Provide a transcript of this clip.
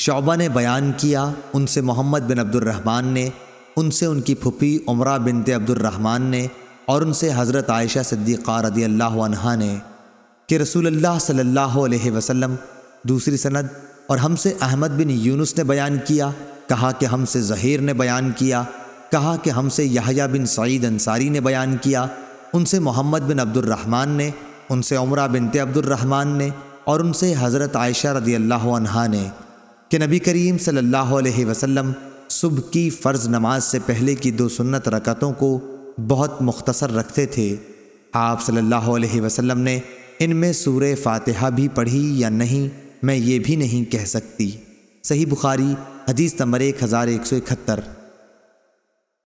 شعبہ نے بیان کیا، ان سے محمد بن عبد الرحمن نے، ان سے ان کی پھپھی عمرہ بنت عبد الرحمن نے اور ان سے حضرت عائشہ صدیقہ رضی اللہ عنہا نے کہ رسول اللہ صلی اللہ علیہ وسلم دوسری سند اور ہم سے احمد بن یونس نے بیان کیا، کہا کہ ہم سے ظہیر نے بیان کیا، کہا کہ ہم سے یحییٰ بن سعید انصاری نے بیان کیا، ان سے محمد بن عبد الرحمن نے، ان سے عمرہ بنت عبد الرحمن نے اور ان سے حضرت عائشہ رضی اللہ عنہا نے۔ کہ نبی کریم صلی اللہ علیہ وسلم صبح کی فرض نماز سے پہلے کی دو سنت رکعتوں کو بہت مختصر رکھتے تھے۔ آپ صلی اللہ علیہ وسلم نے ان میں سورہ فاتحہ بھی پڑھی یا نہیں، میں یہ بھی نہیں کہہ سکتی۔ صحیح بخاری، حدیث نمبر ایک ہزار ایک سو اکہتر۔